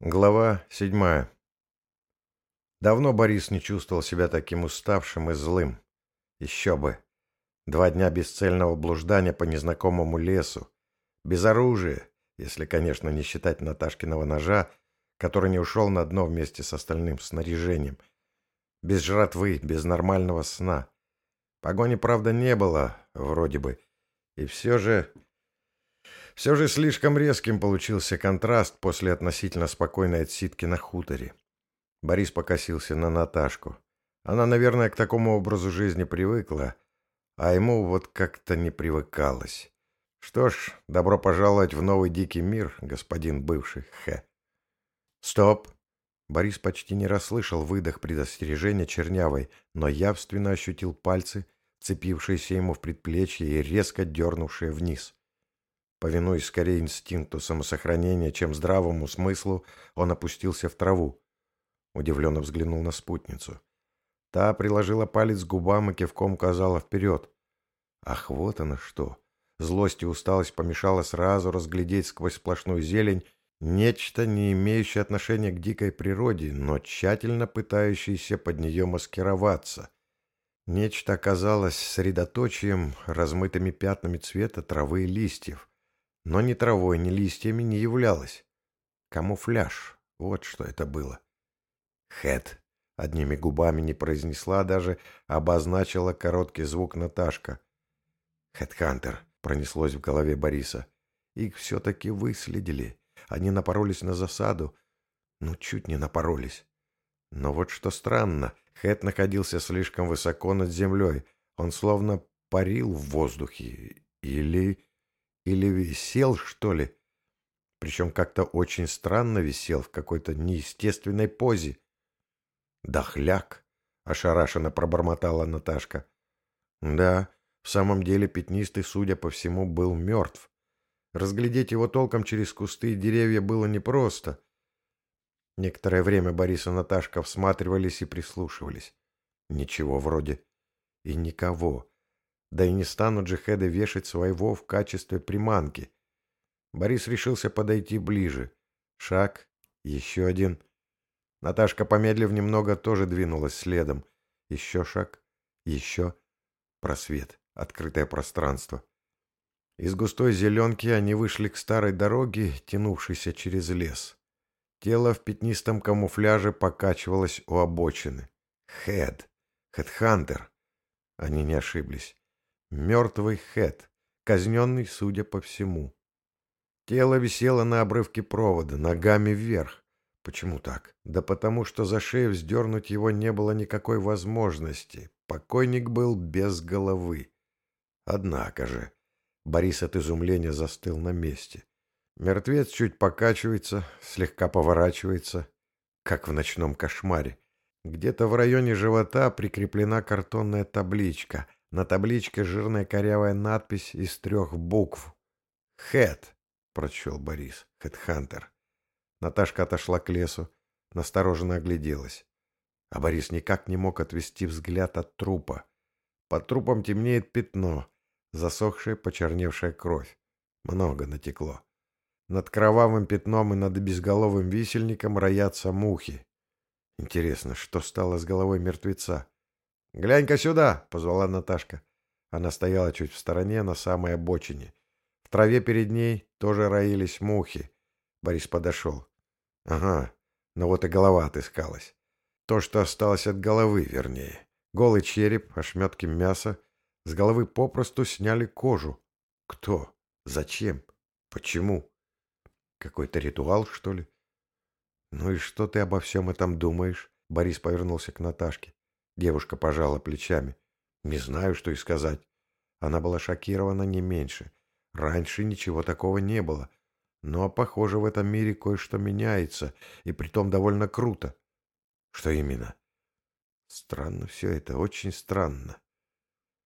Глава седьмая. Давно Борис не чувствовал себя таким уставшим и злым. Еще бы. Два дня бесцельного блуждания по незнакомому лесу. Без оружия, если, конечно, не считать Наташкиного ножа, который не ушел на дно вместе с остальным снаряжением. Без жратвы, без нормального сна. Погони, правда, не было, вроде бы. И все же все же слишком резким получился контраст после относительно спокойной отсидки на хуторе. Борис покосился на Наташку. Она, наверное, к такому образу жизни привыкла, а ему вот как-то не привыкалось. Что ж, добро пожаловать в новый дикий мир, господин бывший Х. Стоп! Борис почти не расслышал выдох предостережения Чернявой, но явственно ощутил пальцы, цепившиеся ему в предплечье и резко дернувшие вниз. Повинуясь скорее инстинкту самосохранения, чем здравому смыслу, он опустился в траву. Удивленно взглянул на спутницу. Та приложила палец к губам и кивком указала вперед. Ах, вот оно что! Злость и усталость помешала сразу разглядеть сквозь сплошную зелень нечто, не имеющее отношения к дикой природе, но тщательно пытающееся под нее маскироваться. Нечто оказалось средоточием, размытыми пятнами цвета травы и листьев но ни травой, ни листьями не являлась. Камуфляж. Вот что это было. Хэт. Одними губами не произнесла даже, обозначила короткий звук Наташка. Хэтхантер. Пронеслось в голове Бориса. Их все-таки выследили. Они напоролись на засаду. Ну, чуть не напоролись. Но вот что странно. Хэт находился слишком высоко над землей. Он словно парил в воздухе. Или... Или висел, что ли? Причем как-то очень странно висел в какой-то неестественной позе. «Дохляк!» — ошарашенно пробормотала Наташка. «Да, в самом деле пятнистый, судя по всему, был мертв. Разглядеть его толком через кусты и деревья было непросто. Некоторое время Борис и Наташка всматривались и прислушивались. Ничего вроде. И никого. Да и не станут же хеды вешать своего в качестве приманки. Борис решился подойти ближе. Шаг, еще один. Наташка, помедлив немного, тоже двинулась следом. Еще шаг, еще. Просвет, открытое пространство. Из густой зеленки они вышли к старой дороге, тянувшейся через лес. Тело в пятнистом камуфляже покачивалось у обочины. Хед. Хедхантер. Они не ошиблись. Мертвый Хэт, казненный, судя по всему. Тело висело на обрывке провода, ногами вверх. Почему так? Да потому что за шею вздернуть его не было никакой возможности. Покойник был без головы. Однако же... Борис от изумления застыл на месте. Мертвец чуть покачивается, слегка поворачивается, как в ночном кошмаре. Где-то в районе живота прикреплена картонная табличка на табличке жирная корявая надпись из трех букв. «Хэт», — прочел Борис, «Хэтхантер». Наташка отошла к лесу, настороженно огляделась. А Борис никак не мог отвести взгляд от трупа. Под трупом темнеет пятно, засохшая, почерневшая кровь. Много натекло. Над кровавым пятном и над безголовым висельником роятся мухи. Интересно, что стало с головой мертвеца? «Глянь-ка сюда!» — позвала Наташка. Она стояла чуть в стороне, на самой обочине. В траве перед ней тоже роились мухи. Борис подошел. «Ага, ну вот и голова отыскалась. То, что осталось от головы, вернее. Голый череп, ошметки мяса. С головы попросту сняли кожу. Кто? Зачем? Почему? Какой-то ритуал, что ли? Ну и что ты обо всем этом думаешь?» Борис повернулся к Наташке. Девушка пожала плечами. Не знаю, что и сказать. Она была шокирована не меньше. Раньше ничего такого не было. Но, похоже, в этом мире кое-что меняется, и притом довольно круто. Что именно? Странно все это, очень странно.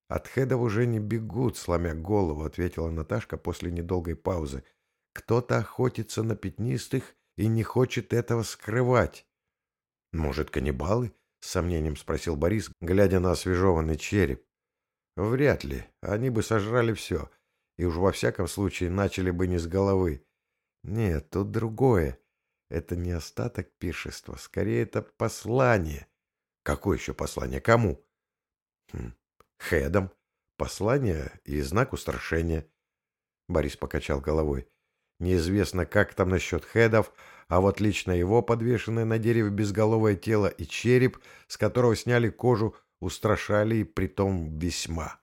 От хедов уже не бегут, сломя голову, ответила Наташка после недолгой паузы. Кто-то охотится на пятнистых и не хочет этого скрывать. Может, каннибалы? — с сомнением спросил Борис, глядя на освежеванный череп. «Вряд ли. Они бы сожрали все. И уж во всяком случае начали бы не с головы. Нет, тут другое. Это не остаток пиршества, скорее это послание. Какое еще послание? Кому? Хм. Хедом. Послание и знак устрашения. Борис покачал головой. Неизвестно, как там насчет хедов, а вот лично его подвешенное на дереве безголовое тело и череп, с которого сняли кожу, устрашали и притом весьма.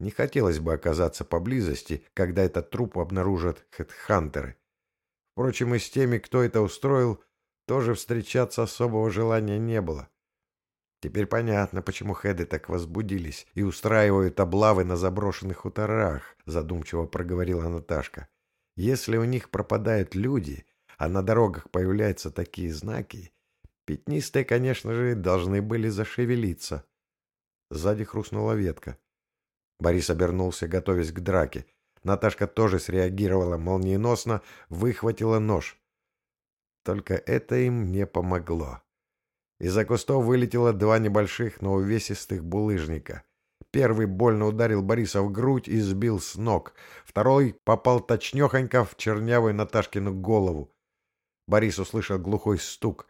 Не хотелось бы оказаться поблизости, когда этот труп обнаружат хедхантеры. Впрочем, и с теми, кто это устроил, тоже встречаться особого желания не было. Теперь понятно, почему хеды так возбудились и устраивают облавы на заброшенных хуторах, задумчиво проговорила Наташка. Если у них пропадают люди, а на дорогах появляются такие знаки, пятнистые, конечно же, должны были зашевелиться. Сзади хрустнула ветка. Борис обернулся, готовясь к драке. Наташка тоже среагировала молниеносно, выхватила нож. Только это им не помогло. Из-за кустов вылетело два небольших, но увесистых булыжника. Первый больно ударил Бориса в грудь и сбил с ног. Второй попал точнехонько в чернявую Наташкину голову. Борис услышал глухой стук.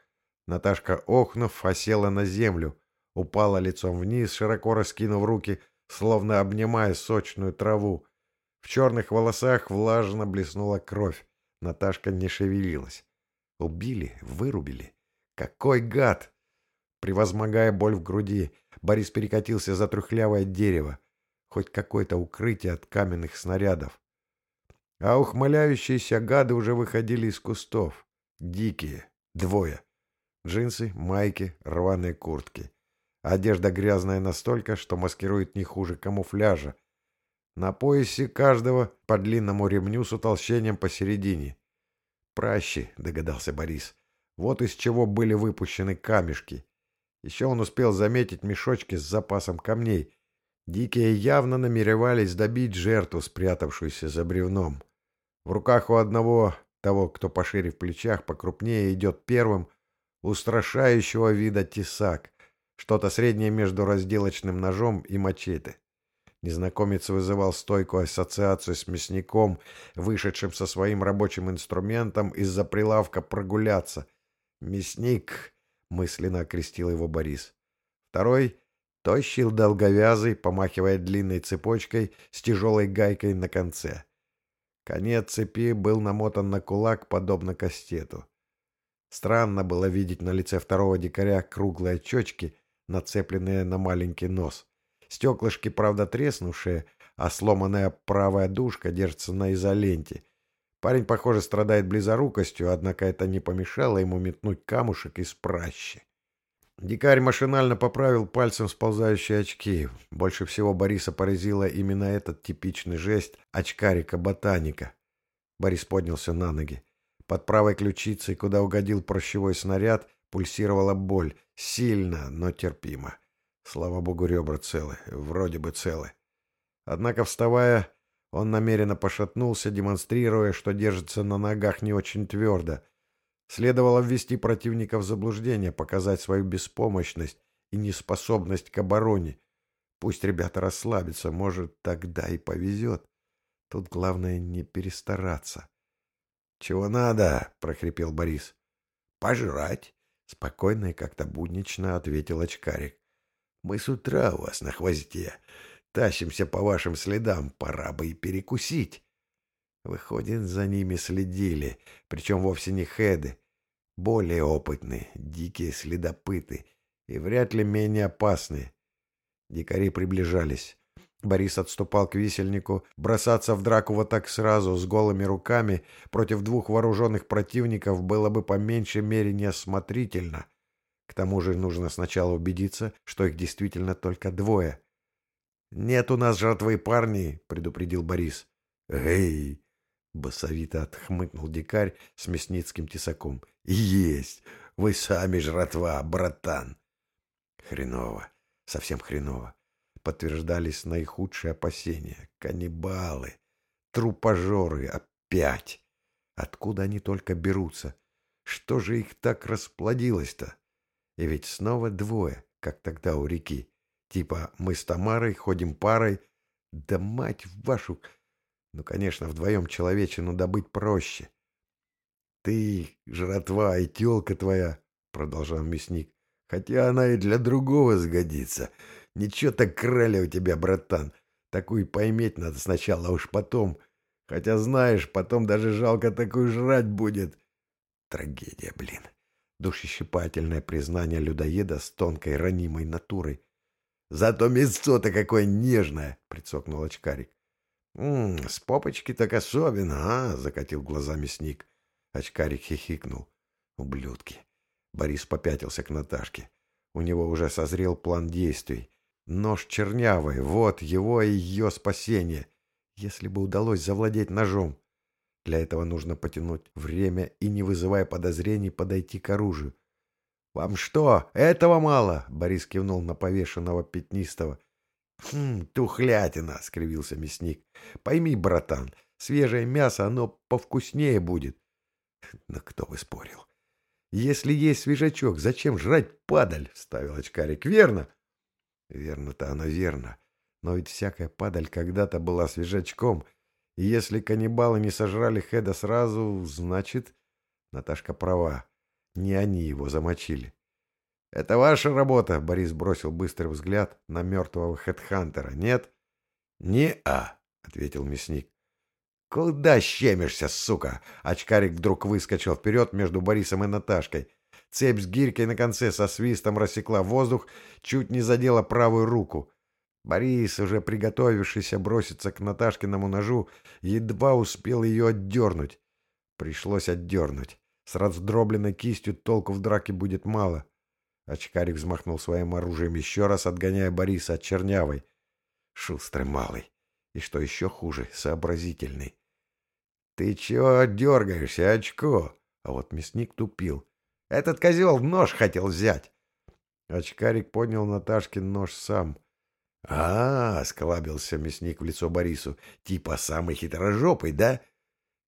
Наташка, охнув, осела на землю. Упала лицом вниз, широко раскинув руки, словно обнимая сочную траву. В черных волосах влажно блеснула кровь. Наташка не шевелилась. Убили, вырубили. Какой гад! Превозмогая боль в груди, Борис перекатился за трухлявое дерево. Хоть какое-то укрытие от каменных снарядов. А ухмыляющиеся гады уже выходили из кустов. Дикие. Двое. Джинсы, майки, рваные куртки. Одежда грязная настолько, что маскирует не хуже камуфляжа. На поясе каждого по длинному ремню с утолщением посередине. «Пращи», — догадался Борис. «Вот из чего были выпущены камешки. Еще он успел заметить мешочки с запасом камней. Дикие явно намеревались добить жертву, спрятавшуюся за бревном. В руках у одного, того, кто пошире в плечах, покрупнее, идет первым, устрашающего вида тесак. Что-то среднее между разделочным ножом и мачете. Незнакомец вызывал стойкую ассоциацию с мясником, вышедшим со своим рабочим инструментом из-за прилавка прогуляться. «Мясник!» Мысленно окрестил его Борис. Второй — тощий долговязый, помахивая длинной цепочкой с тяжелой гайкой на конце. Конец цепи был намотан на кулак, подобно кастету. Странно было видеть на лице второго дикаря круглые очечки, нацепленные на маленький нос. Стеклышки, правда, треснувшие, а сломанная правая дужка держится на изоленте — Парень, похоже, страдает близорукостью, однако это не помешало ему метнуть камушек из пращи. Дикарь машинально поправил пальцем сползающие очки. Больше всего Бориса поразило именно этот типичный жест очкарика-ботаника. Борис поднялся на ноги. Под правой ключицей, куда угодил прощевой снаряд, пульсировала боль. Сильно, но терпимо. Слава богу, ребра целы. Вроде бы целы. Однако, вставая, он намеренно пошатнулся, демонстрируя, что держится на ногах не очень твердо. Следовало ввести противника в заблуждение, показать свою беспомощность и неспособность к обороне. Пусть ребята расслабятся, может, тогда и повезет. Тут главное не перестараться. — Чего надо? — прохрипел Борис. — Пожрать. — спокойно и как-то буднично ответил очкарик. — Мы с утра у вас на хвосте. Тащимся по вашим следам, пора бы и перекусить. Выходит, за ними следили, причем вовсе не хеды. Более опытные, дикие следопыты и вряд ли менее опасные. Дикари приближались. Борис отступал к висельнику. Бросаться в драку вот так сразу, с голыми руками, против двух вооруженных противников было бы по меньшей мере неосмотрительно. К тому же нужно сначала убедиться, что их действительно только двое — «Нет у нас жратвы, парни», — предупредил Борис. «Эй!» — басовито отхмыкнул дикарь с мясницким тесаком. «Есть! Вы сами жратва, братан!» «Хреново, совсем хреново!» Подтверждались наихудшие опасения. «Каннибалы! Трупожоры! Опять! Откуда они только берутся? Что же их так расплодилось-то? И ведь снова двое, как тогда у реки. Типа мы с Тамарой ходим парой. Да мать вашу! Ну, конечно, вдвоем человечину добыть проще. Ты, жратва и телка твоя, продолжал мясник, хотя она и для другого сгодится. Ничего так крали у тебя, братан. Такую пойметь надо сначала, а уж потом. Хотя, знаешь, потом даже жалко такую жрать будет. Трагедия, блин. Душещипательное признание людоеда с тонкой ранимой натурой. Зато мясцо-то какое нежное, прицокнул очкарик. «М -м, с попочки так особенно, а? закатил глаза мясник. Очкарик хихикнул. Ублюдки. Борис попятился к Наташке. У него уже созрел план действий. Нож чернявый, вот его и ее спасение. Если бы удалось завладеть ножом. Для этого нужно потянуть время и, не вызывая подозрений, подойти к оружию. «Вам что, этого мало?» — Борис кивнул на повешенного пятнистого. «Хм, тухлятина!» — скривился мясник. «Пойми, братан, свежее мясо, оно повкуснее будет». «Но кто бы спорил?» «Если есть свежачок, зачем жрать падаль?» — вставил очкарик. «Верно?» «Верно-то оно верно. Но ведь всякая падаль когда-то была свежачком, и если каннибалы не сожрали Хеда сразу, значит, Наташка права. Не они его замочили. «Это ваша работа», — Борис бросил быстрый взгляд на мертвого хедхантера. «Нет?» «Не-а», — ответил мясник. «Куда щемишься, сука?» Очкарик вдруг выскочил вперед между Борисом и Наташкой. Цепь с гирькой на конце со свистом рассекла воздух, чуть не задела правую руку. Борис, уже приготовившийся броситься к Наташкиному ножу, едва успел ее отдернуть. Пришлось отдернуть. С раздробленной кистью толку в драке будет мало. Очкарик взмахнул своим оружием еще раз, отгоняя Бориса от чернявой. Шустрый малый. И что еще хуже, сообразительный. «Ты чего дергаешься, очко?» А вот мясник тупил. «Этот козел нож хотел взять!» Очкарик поднял Наташкин нож сам — а, -а, склабился мясник в лицо Борису. «Типа самый хитрожопый, да?» —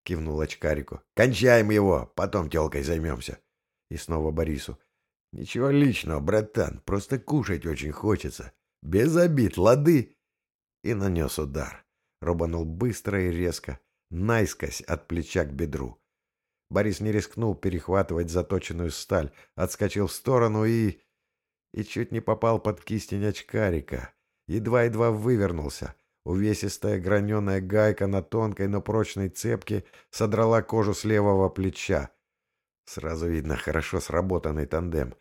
кивнул очкарику. «Кончаем его, потом телкой займемся». И снова Борису. «Ничего личного, братан, просто кушать очень хочется. Без обид, лады!» И нанес удар. Рубанул быстро и резко, наискось от плеча к бедру. Борис не рискнул перехватывать заточенную сталь, отскочил в сторону и... и чуть не попал под кистень очкарика едва-едва вывернулся. Увесистая граненая гайка на тонкой, но прочной цепке содрала кожу с левого плеча. Сразу видно хорошо сработанный тандем.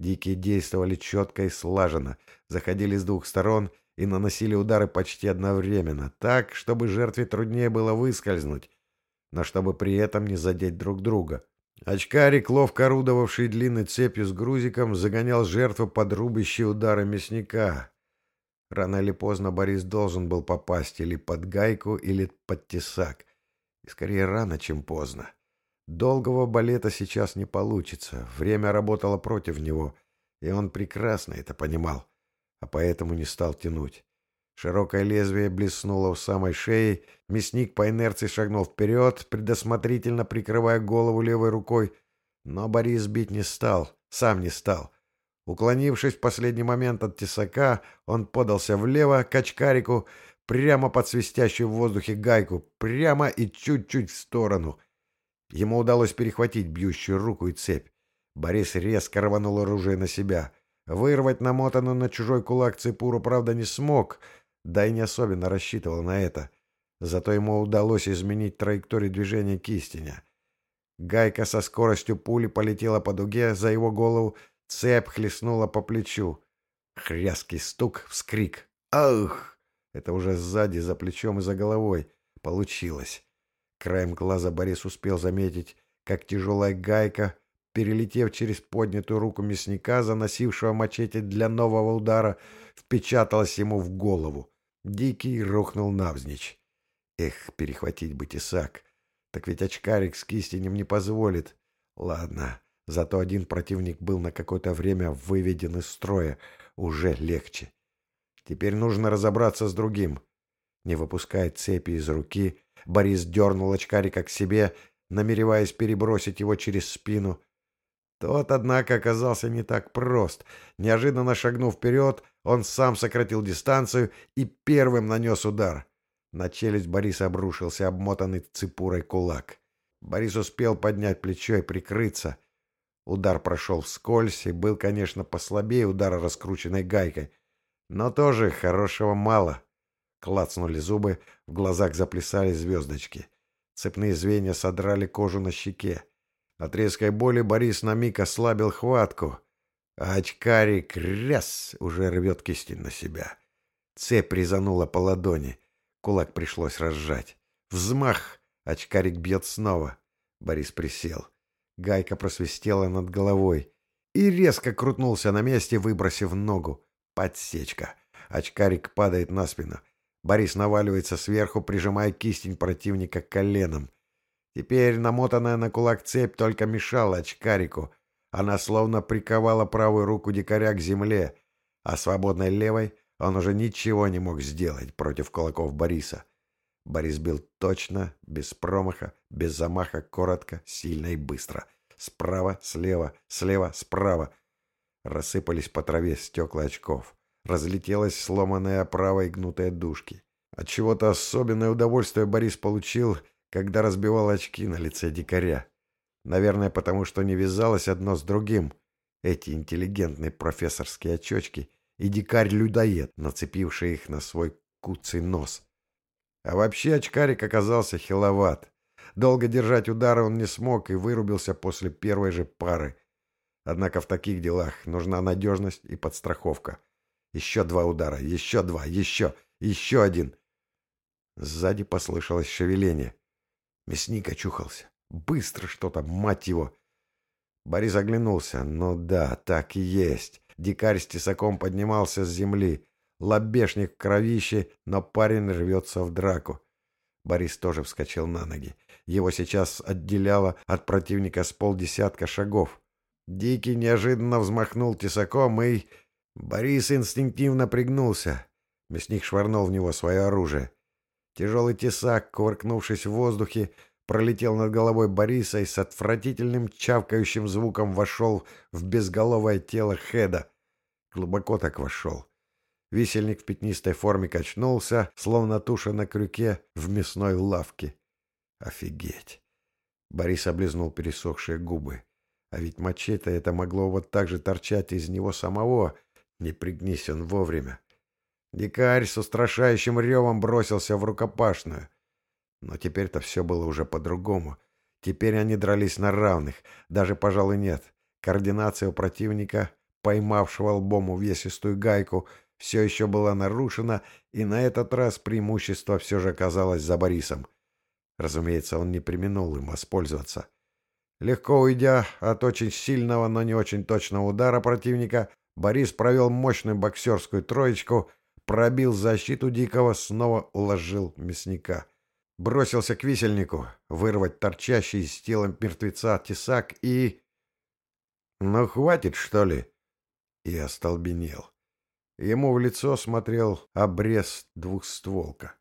Дикие действовали четко и слаженно, заходили с двух сторон и наносили удары почти одновременно, так, чтобы жертве труднее было выскользнуть, но чтобы при этом не задеть друг друга. Очкарик, ловко орудовавший длинной цепью с грузиком, загонял жертву под рубящие удары мясника. Рано или поздно Борис должен был попасть или под гайку, или под тесак. И скорее рано, чем поздно. Долгого балета сейчас не получится. Время работало против него, и он прекрасно это понимал, а поэтому не стал тянуть. Широкое лезвие блеснуло у самой шеи, мясник по инерции шагнул вперед, предусмотрительно прикрывая голову левой рукой, но Борис бить не стал, сам не стал — Уклонившись в последний момент от тесака, он подался влево к очкарику, прямо под свистящую в воздухе гайку, прямо и чуть-чуть в сторону. Ему удалось перехватить бьющую руку и цепь. Борис резко рванул оружие на себя. Вырвать намотанную на чужой кулак цепуру, правда, не смог, да и не особенно рассчитывал на это. Зато ему удалось изменить траекторию движения кистеня. Гайка со скоростью пули полетела по дуге за его голову, Цепь хлестнула по плечу. Хряский стук, вскрик. «Ах!» Это уже сзади, за плечом и за головой. Получилось. Краем глаза Борис успел заметить, как тяжелая гайка, перелетев через поднятую руку мясника, заносившего мачете для нового удара, впечаталась ему в голову. Дикий рухнул навзничь. Эх, перехватить бы тесак. Так ведь очкарик с кистенем не позволит. Ладно, Зато один противник был на какое-то время выведен из строя. Уже легче. Теперь нужно разобраться с другим. Не выпуская цепи из руки, Борис дернул очкарика к себе, намереваясь перебросить его через спину. Тот, однако, оказался не так прост. Неожиданно шагнув вперед, он сам сократил дистанцию и первым нанес удар. На челюсть Бориса обрушился обмотанный цепурой кулак. Борис успел поднять плечо и прикрыться. Удар прошел вскользь и был, конечно, послабее удара раскрученной гайкой. Но тоже хорошего мало. Клацнули зубы, в глазах заплясали звездочки. Цепные звенья содрали кожу на щеке. От резкой боли Борис на миг ослабил хватку, а очкарик ряс уже рвет кистень на себя. Цепь резанула по ладони. Кулак пришлось разжать. Взмах! Очкарик бьет снова. Борис присел. Гайка просвистела над головой и резко крутнулся на месте, выбросив ногу. Подсечка. Очкарик падает на спину. Борис наваливается сверху, прижимая кистень противника коленом. Теперь намотанная на кулак цепь только мешала очкарику. Она словно приковала правую руку дикаря к земле, а свободной левой он уже ничего не мог сделать против кулаков Бориса. Борис бил точно, без промаха, без замаха, коротко, сильно и быстро. Справа, слева, слева, справа. Рассыпались по траве стекла очков. Разлетелась сломанная оправа и гнутая дужки. От чего-то особенное удовольствие Борис получил, когда разбивал очки на лице дикаря. Наверное, потому что не вязалось одно с другим. Эти интеллигентные профессорские очечки и дикарь-людоед, нацепивший их на свой куцый нос. А вообще очкарик оказался хиловат. Долго держать удары он не смог и вырубился после первой же пары. Однако в таких делах нужна надежность и подстраховка. Еще два удара, еще два, еще, еще один. Сзади послышалось шевеление. Мясник очухался. Быстро что-то, мать его. Борис оглянулся. Ну да, так и есть. Дикарь с тесаком поднимался с земли. Лобешник в кровище, но парень рвется в драку. Борис тоже вскочил на ноги. Его сейчас отделяло от противника с полдесятка шагов. Дикий неожиданно взмахнул тесаком и Борис инстинктивно пригнулся. Мясник швырнул в него свое оружие. Тяжелый тесак, кувыркнувшись в воздухе, пролетел над головой Бориса и с отвратительным чавкающим звуком вошел в безголовое тело Хеда. Глубоко так вошел. Висельник в пятнистой форме качнулся, словно туша на крюке в мясной лавке. Офигеть! Борис облизнул пересохшие губы. А ведь мачете это могло вот так же торчать из него самого, не пригнись он вовремя. Дикарь с устрашающим ревом бросился в рукопашную. Но теперь-то все было уже по-другому. Теперь они дрались на равных. Даже, пожалуй, нет. Координация у противника, поймавшего лбом увесистую гайку, все еще была нарушена, и на этот раз преимущество все же оказалось за Борисом. Разумеется, он не применул им воспользоваться. Легко уйдя от очень сильного, но не очень точного удара противника, Борис провел мощную боксерскую троечку, пробил защиту Дикого, снова уложил мясника. Бросился к висельнику, вырвать торчащий из тела мертвеца тесак и... «Ну, хватит, что ли?» И остолбенел. Ему в лицо смотрел обрез двухстволка.